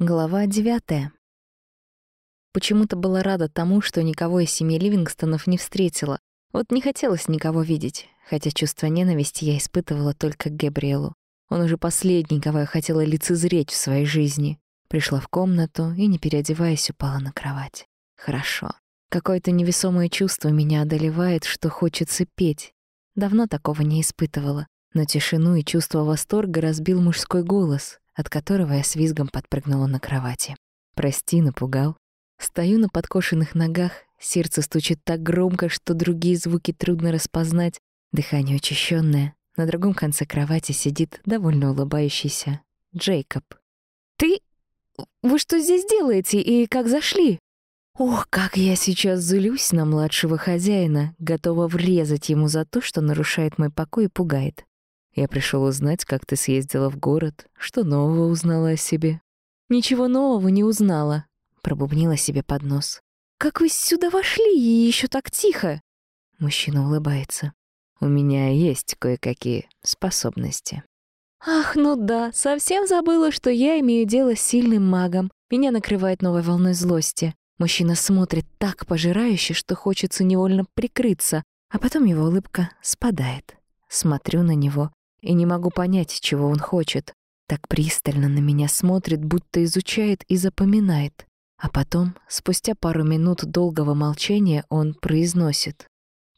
Глава девятая. Почему-то была рада тому, что никого из семьи Ливингстонов не встретила. Вот не хотелось никого видеть, хотя чувство ненависти я испытывала только к Габриэлу. Он уже последний, кого я хотела лицезреть в своей жизни. Пришла в комнату и, не переодеваясь, упала на кровать. Хорошо. Какое-то невесомое чувство меня одолевает, что хочется петь. Давно такого не испытывала, но тишину и чувство восторга разбил мужской голос, от которого я с визгом подпрыгнула на кровати. Прости, напугал. Стою на подкошенных ногах, сердце стучит так громко, что другие звуки трудно распознать, дыхание учащенное. На другом конце кровати сидит довольно улыбающийся Джейкоб. «Ты... Вы что здесь делаете и как зашли?» Ох, как я сейчас злюсь на младшего хозяина, готова врезать ему за то, что нарушает мой покой и пугает. Я пришел узнать, как ты съездила в город, что нового узнала о себе. Ничего нового не узнала, пробубнила себе под нос. Как вы сюда вошли и еще так тихо? Мужчина улыбается. У меня есть кое-какие способности. Ах, ну да, совсем забыла, что я имею дело с сильным магом. Меня накрывает новой волной злости. Мужчина смотрит так пожирающе, что хочется невольно прикрыться, а потом его улыбка спадает. Смотрю на него и не могу понять, чего он хочет. Так пристально на меня смотрит, будто изучает и запоминает. А потом, спустя пару минут долгого молчания, он произносит.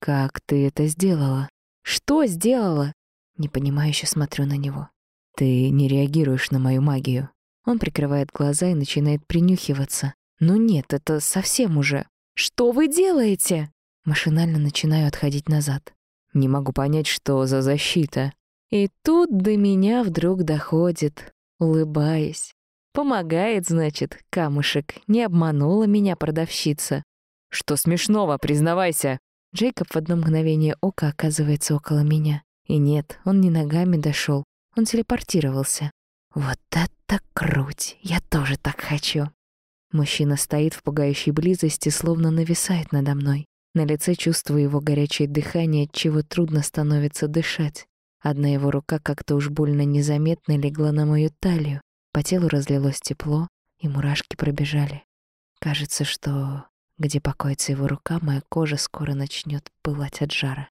«Как ты это сделала?» «Что сделала?» Непонимающе смотрю на него. «Ты не реагируешь на мою магию». Он прикрывает глаза и начинает принюхиваться. «Ну нет, это совсем уже...» «Что вы делаете?» Машинально начинаю отходить назад. Не могу понять, что за защита. И тут до меня вдруг доходит, улыбаясь. Помогает, значит, камушек. Не обманула меня продавщица. Что смешного, признавайся. Джейкоб в одно мгновение ока оказывается около меня. И нет, он не ногами дошел, он телепортировался. Вот это круть! Я тоже так хочу. Мужчина стоит в пугающей близости, словно нависает надо мной. На лице чувствую его горячее дыхание, от чего трудно становится дышать. Одна его рука как-то уж больно незаметно легла на мою талию. По телу разлилось тепло, и мурашки пробежали. Кажется, что где покоится его рука, моя кожа скоро начнет пылать от жара.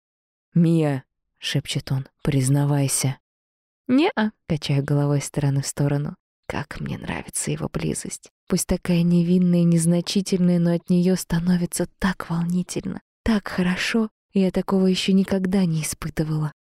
«Мия!» — шепчет он. «Признавайся!» «Не-а!» — качаю головой стороны в сторону. Как мне нравится его близость. Пусть такая невинная и незначительная, но от нее становится так волнительно, так хорошо, я такого еще никогда не испытывала.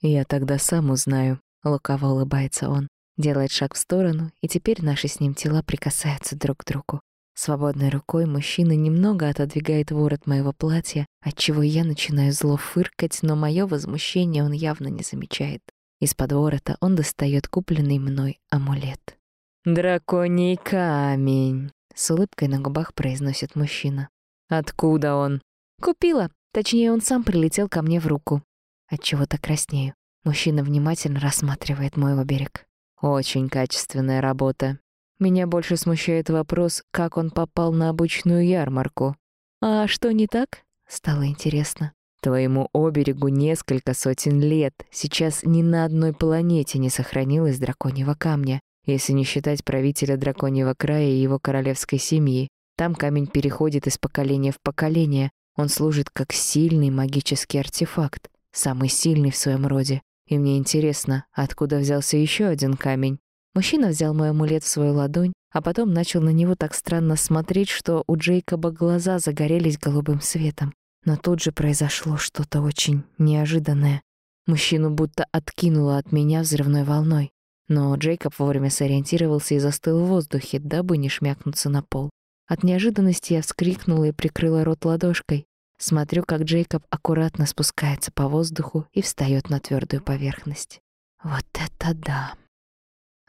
«Я тогда сам узнаю», — лукаво улыбается он. Делает шаг в сторону, и теперь наши с ним тела прикасаются друг к другу. Свободной рукой мужчина немного отодвигает ворот моего платья, отчего я начинаю зло фыркать, но мое возмущение он явно не замечает. Из-под ворота он достает купленный мной амулет. «Драконий камень», — с улыбкой на губах произносит мужчина. «Откуда он?» «Купила. Точнее, он сам прилетел ко мне в руку. Отчего-то краснею. Мужчина внимательно рассматривает мой оберег. Очень качественная работа. Меня больше смущает вопрос, как он попал на обычную ярмарку. А что не так? Стало интересно. Твоему оберегу несколько сотен лет. Сейчас ни на одной планете не сохранилось драконьего камня, если не считать правителя драконьего края и его королевской семьи. Там камень переходит из поколения в поколение. Он служит как сильный магический артефакт самый сильный в своем роде. И мне интересно, откуда взялся еще один камень. Мужчина взял мой амулет в свою ладонь, а потом начал на него так странно смотреть, что у Джейкоба глаза загорелись голубым светом. Но тут же произошло что-то очень неожиданное. Мужчину будто откинуло от меня взрывной волной. Но Джейкоб вовремя сориентировался и застыл в воздухе, дабы не шмякнуться на пол. От неожиданности я вскрикнула и прикрыла рот ладошкой. Смотрю, как Джейкоб аккуратно спускается по воздуху и встает на твердую поверхность. Вот это да!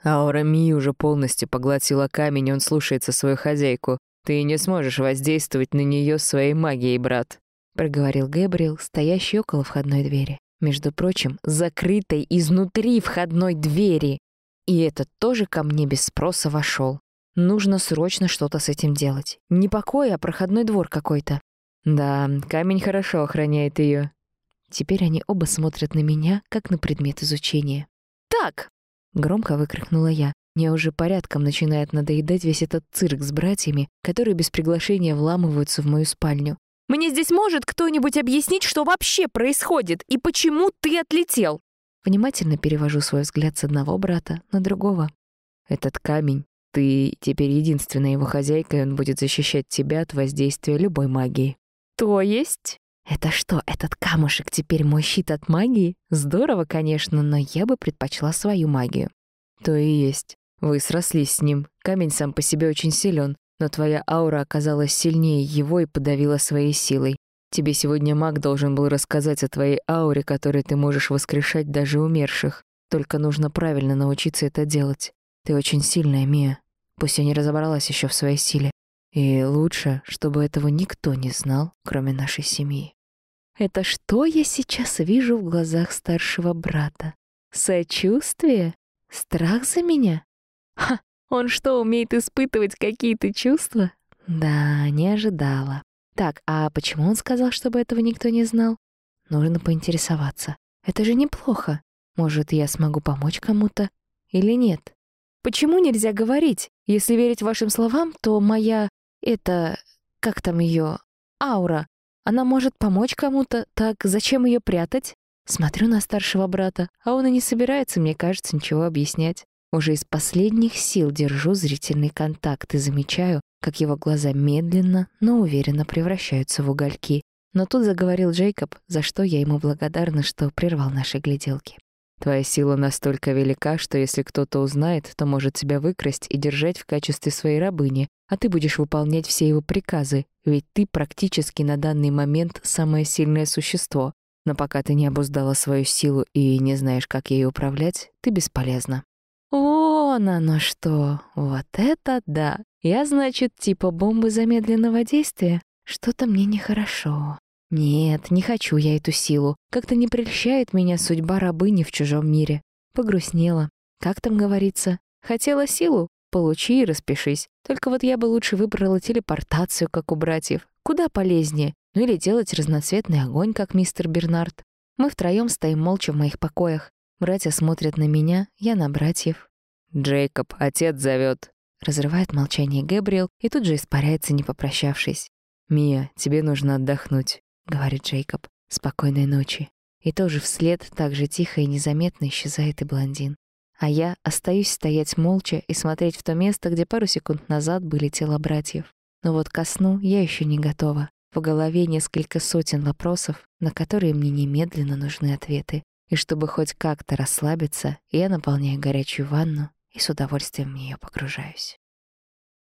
Аура Ми уже полностью поглотила камень, и он слушается свою хозяйку. Ты не сможешь воздействовать на нее своей магией, брат, проговорил Гэбриэл, стоящий около входной двери. Между прочим, закрытой изнутри входной двери. И этот тоже ко мне без спроса вошел. Нужно срочно что-то с этим делать. Не покой, а проходной двор какой-то. Да, камень хорошо охраняет ее. Теперь они оба смотрят на меня, как на предмет изучения. «Так!» — громко выкрикнула я. Мне уже порядком начинает надоедать весь этот цирк с братьями, которые без приглашения вламываются в мою спальню. «Мне здесь может кто-нибудь объяснить, что вообще происходит и почему ты отлетел?» Внимательно перевожу свой взгляд с одного брата на другого. «Этот камень. Ты теперь единственная его хозяйка, и он будет защищать тебя от воздействия любой магии». «То есть?» «Это что, этот камушек теперь мой щит от магии? Здорово, конечно, но я бы предпочла свою магию». «То и есть. Вы срослись с ним. Камень сам по себе очень силен, но твоя аура оказалась сильнее его и подавила своей силой. Тебе сегодня маг должен был рассказать о твоей ауре, которой ты можешь воскрешать даже умерших. Только нужно правильно научиться это делать. Ты очень сильная, Мия. Пусть я не разобралась еще в своей силе. И лучше, чтобы этого никто не знал, кроме нашей семьи. Это что я сейчас вижу в глазах старшего брата? Сочувствие? Страх за меня? Ха, он что, умеет испытывать какие-то чувства? Да, не ожидала. Так, а почему он сказал, чтобы этого никто не знал? Нужно поинтересоваться. Это же неплохо. Может, я смогу помочь кому-то или нет? Почему нельзя говорить? Если верить вашим словам, то моя... Это... Как там ее? Аура. Она может помочь кому-то, так зачем ее прятать? Смотрю на старшего брата, а он и не собирается, мне кажется, ничего объяснять. Уже из последних сил держу зрительный контакт и замечаю, как его глаза медленно, но уверенно превращаются в угольки. Но тут заговорил Джейкоб, за что я ему благодарна, что прервал наши гляделки. Твоя сила настолько велика, что если кто-то узнает, то может тебя выкрасть и держать в качестве своей рабыни, а ты будешь выполнять все его приказы, ведь ты практически на данный момент самое сильное существо. Но пока ты не обуздала свою силу и не знаешь, как ей управлять, ты бесполезна. Вон оно что! Вот это да! Я, значит, типа бомбы замедленного действия? Что-то мне нехорошо. Нет, не хочу я эту силу. Как-то не прельщает меня судьба рабыни в чужом мире. Погрустнела. Как там говорится? Хотела силу? Получи и распишись. Только вот я бы лучше выбрала телепортацию, как у братьев. Куда полезнее. Ну или делать разноцветный огонь, как мистер Бернард. Мы втроем стоим молча в моих покоях. Братья смотрят на меня, я на братьев. «Джейкоб, отец зовет. Разрывает молчание Гэбриэл и тут же испаряется, не попрощавшись. «Мия, тебе нужно отдохнуть. — говорит Джейкоб. «Спокойной ночи». И тоже вслед так же тихо и незаметно исчезает и блондин. А я остаюсь стоять молча и смотреть в то место, где пару секунд назад были тела братьев. Но вот ко сну я еще не готова. В голове несколько сотен вопросов, на которые мне немедленно нужны ответы. И чтобы хоть как-то расслабиться, я наполняю горячую ванну и с удовольствием в нее погружаюсь.